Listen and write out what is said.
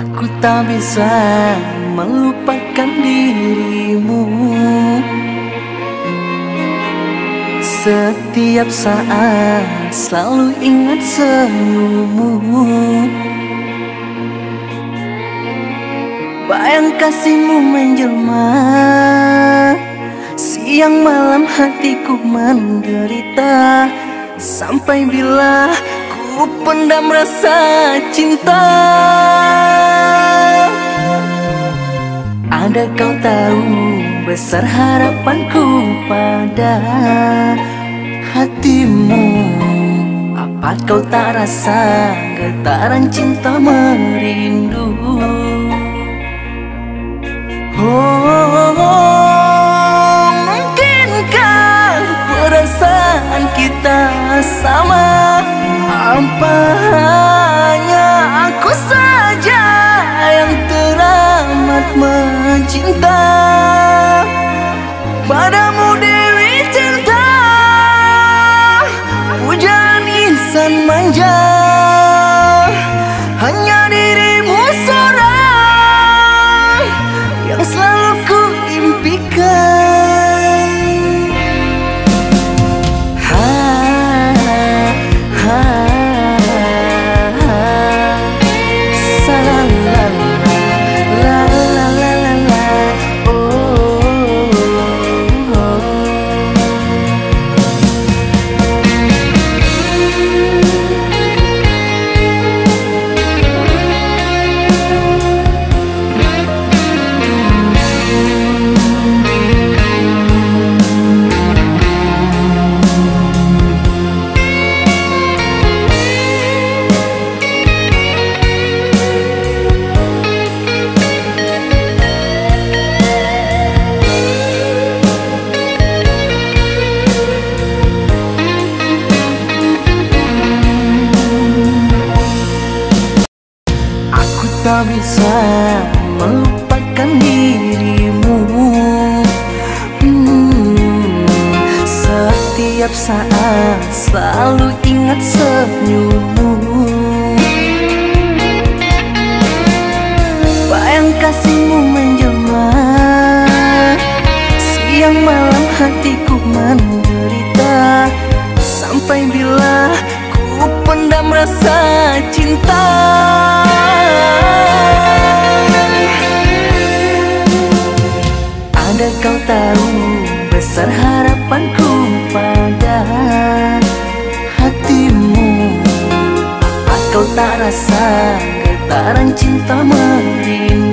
Aku tak bisa melupakan dirimu. Setiap saat selalu ingat senyummu Bayang kasihmu menjelma. Siang malam hatiku menderita. Sampai bila ku pendam rasa cinta. Ada kau tahu besar harapanku pada hatimu? Apa kau tak rasa getaran cinta merindu bisa melupakan dirimu. Hmm, Setiap saat selalu ingat senyummu. Bayang kasihmu menjelma. Siang malam hatiku menderita. Sampai bila ku pendam rasa cinta Ada kau tahu besar harapanku pada hatimu Apa kau tak rasa getaran cinta merindu